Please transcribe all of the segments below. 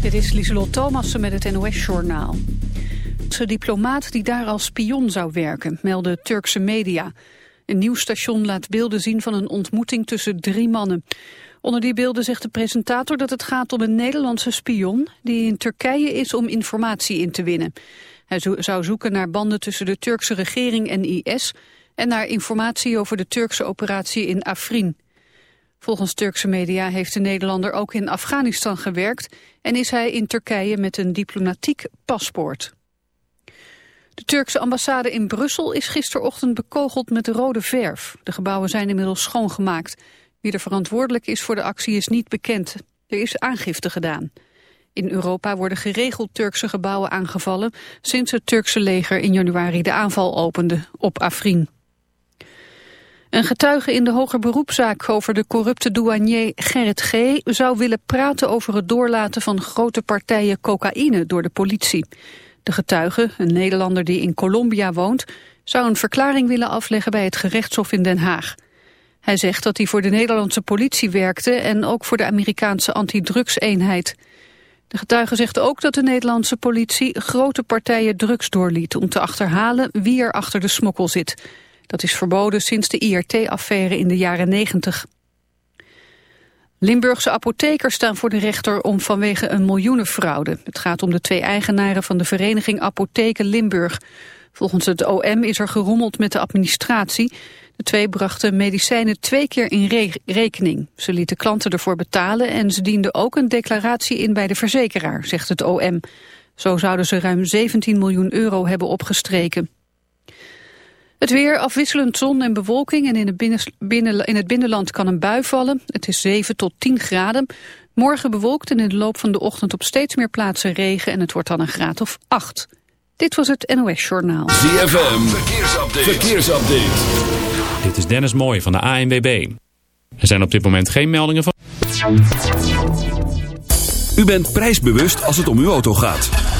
Dit is Lieselot Thomassen met het NOS-journaal. De diplomaat die daar als spion zou werken, melden Turkse media. Een nieuw station laat beelden zien van een ontmoeting tussen drie mannen. Onder die beelden zegt de presentator dat het gaat om een Nederlandse spion... die in Turkije is om informatie in te winnen. Hij zou zoeken naar banden tussen de Turkse regering en IS... en naar informatie over de Turkse operatie in Afrin. Volgens Turkse media heeft de Nederlander ook in Afghanistan gewerkt... en is hij in Turkije met een diplomatiek paspoort. De Turkse ambassade in Brussel is gisterochtend bekogeld met rode verf. De gebouwen zijn inmiddels schoongemaakt. Wie er verantwoordelijk is voor de actie is niet bekend. Er is aangifte gedaan. In Europa worden geregeld Turkse gebouwen aangevallen... sinds het Turkse leger in januari de aanval opende op Afrin. Een getuige in de hoger beroepszaak over de corrupte douanier Gerrit G. zou willen praten over het doorlaten van grote partijen cocaïne door de politie. De getuige, een Nederlander die in Colombia woont, zou een verklaring willen afleggen bij het gerechtshof in Den Haag. Hij zegt dat hij voor de Nederlandse politie werkte en ook voor de Amerikaanse antidrugseenheid. De getuige zegt ook dat de Nederlandse politie grote partijen drugs doorliet om te achterhalen wie er achter de smokkel zit. Dat is verboden sinds de IRT-affaire in de jaren 90. Limburgse apothekers staan voor de rechter om vanwege een miljoenenfraude. Het gaat om de twee eigenaren van de vereniging Apotheken Limburg. Volgens het OM is er gerommeld met de administratie. De twee brachten medicijnen twee keer in rekening. Ze lieten klanten ervoor betalen en ze dienden ook een declaratie in bij de verzekeraar, zegt het OM. Zo zouden ze ruim 17 miljoen euro hebben opgestreken. Het weer afwisselend zon en bewolking en in het, binnen, in het binnenland kan een bui vallen. Het is 7 tot 10 graden. Morgen bewolkt en in de loop van de ochtend op steeds meer plaatsen regen en het wordt dan een graad of 8. Dit was het NOS Journaal. ZFM, verkeersupdate. verkeersupdate. Dit is Dennis Mooij van de ANWB. Er zijn op dit moment geen meldingen van... U bent prijsbewust als het om uw auto gaat.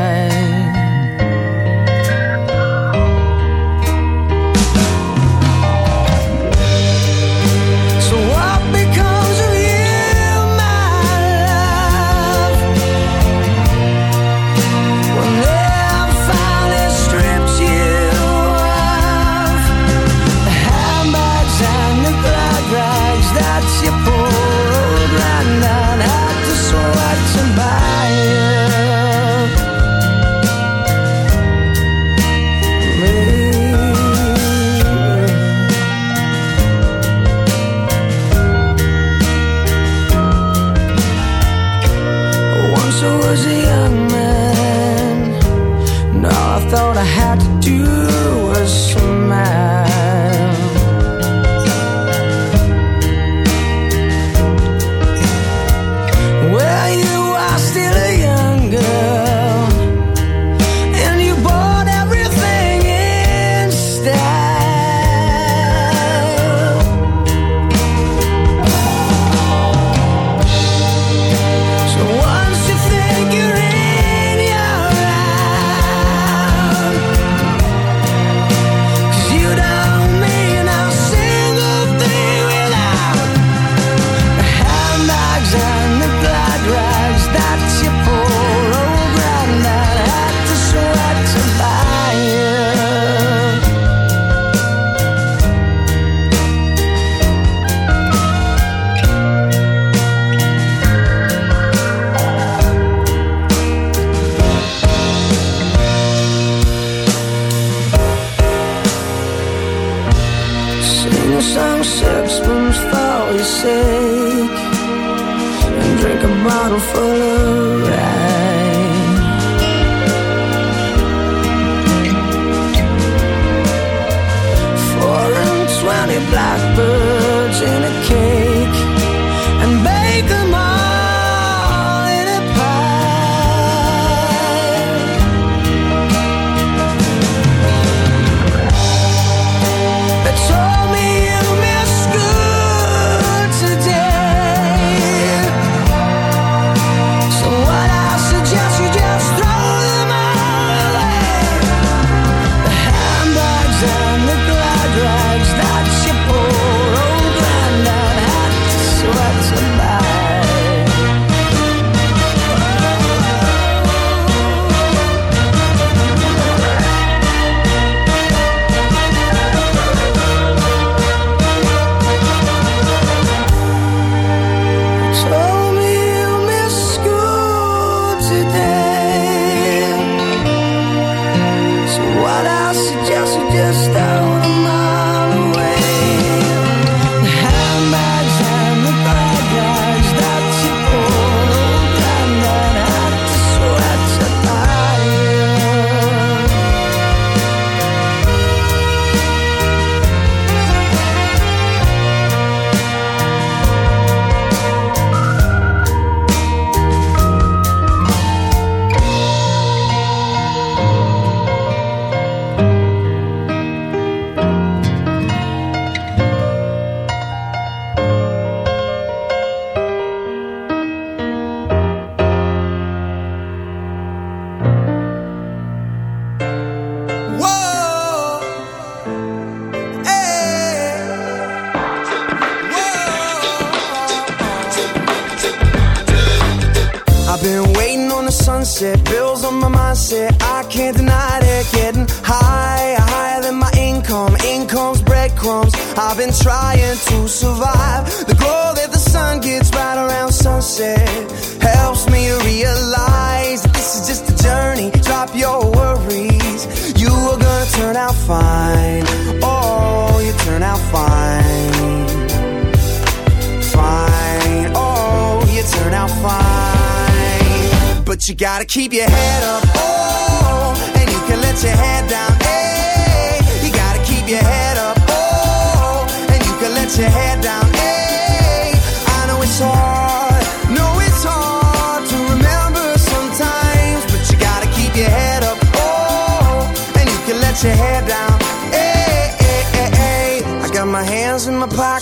you gotta keep your head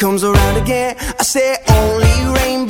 comes around again. I say only rainbow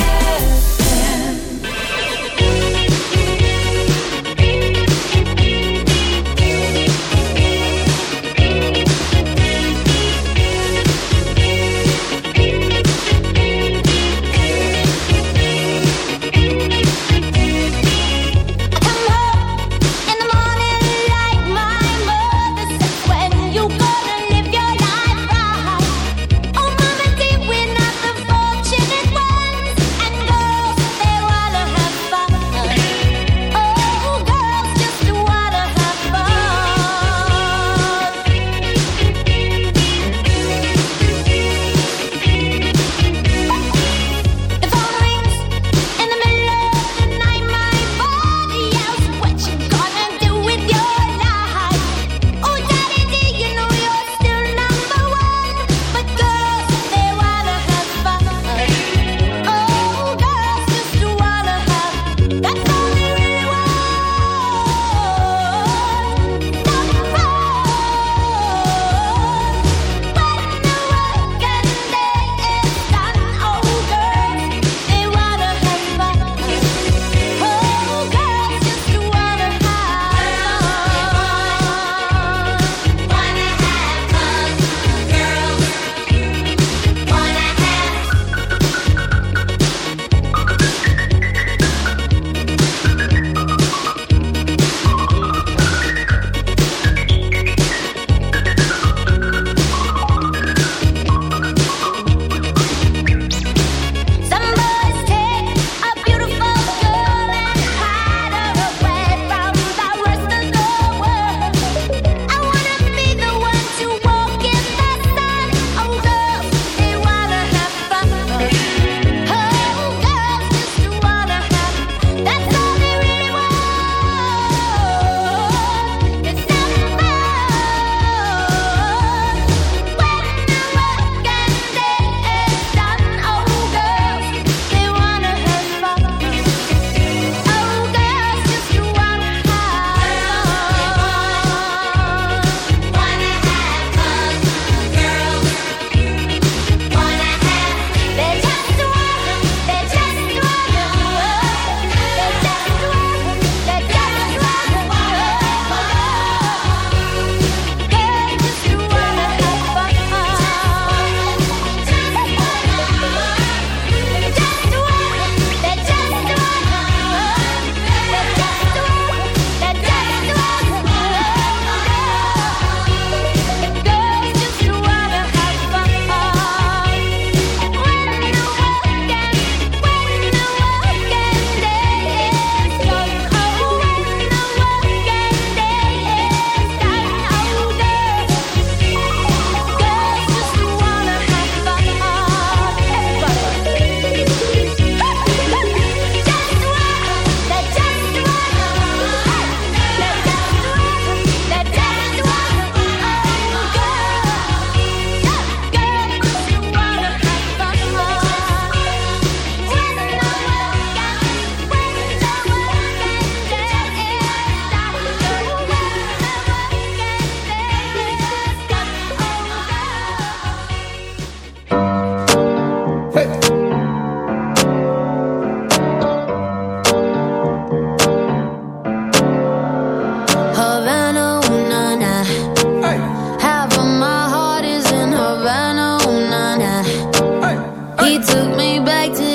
He took me back to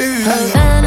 好吧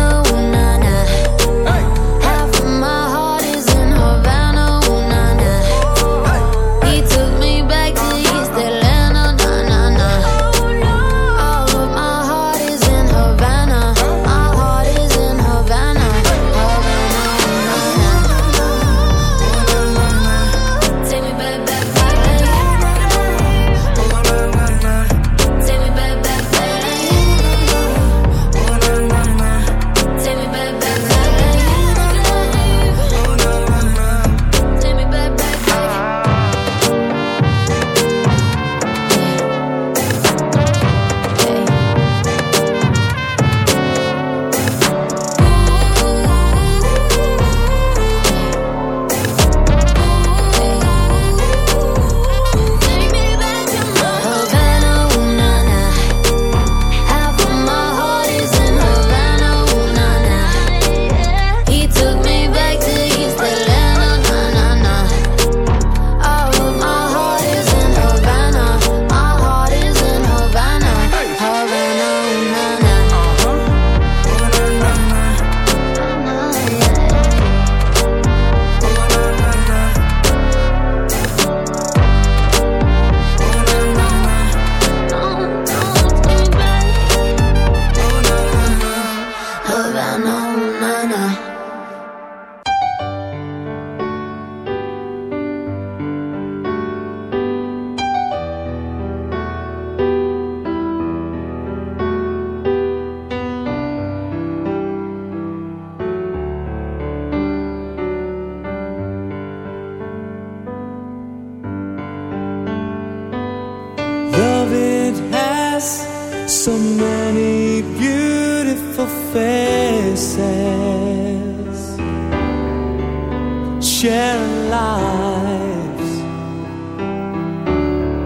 sharing lives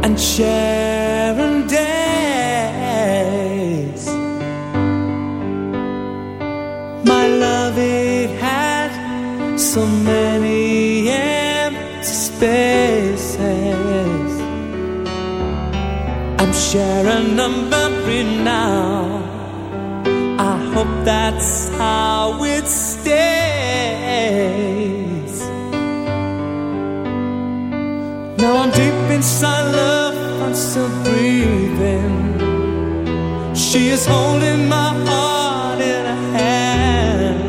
and sharing days. My love, it had so many empty spaces. I'm sharing a memory now. I hope that's how it's. Deep inside love, I'm still breathing. She is holding my heart in her hand.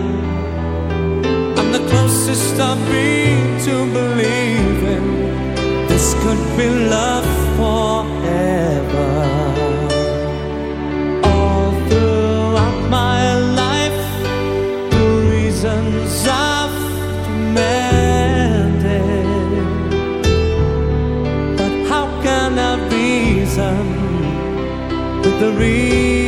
I'm the closest I've been to believing this could be love for. the reason.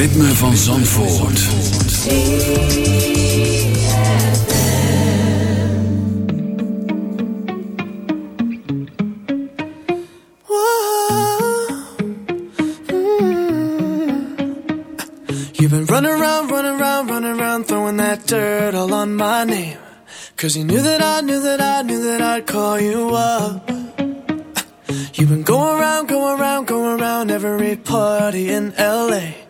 ritme van Zandvoort. You've been running around, running around, running around, throwing that dirt all on my name. Cause you knew that I knew that I knew that I'd call you up. You've been going around, going around, going around every party in LA.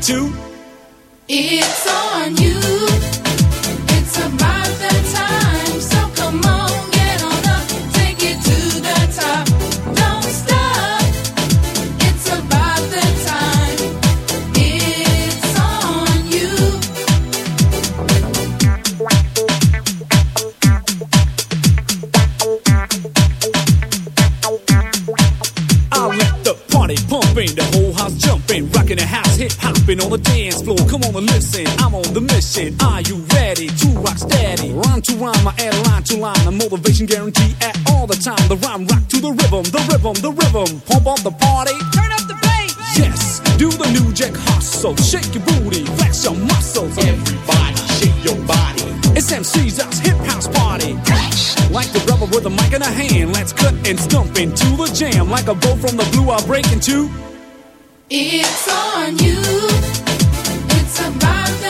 Two. with a mic in a hand. Let's cut and stump into the jam. Like a bow from the blue, I'll break into. It's on you. It's about that.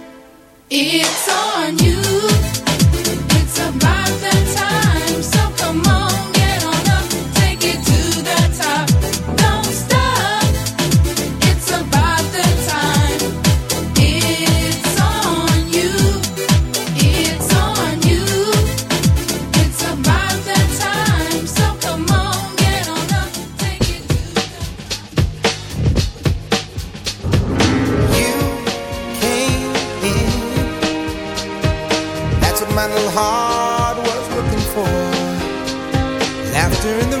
It's on you. In the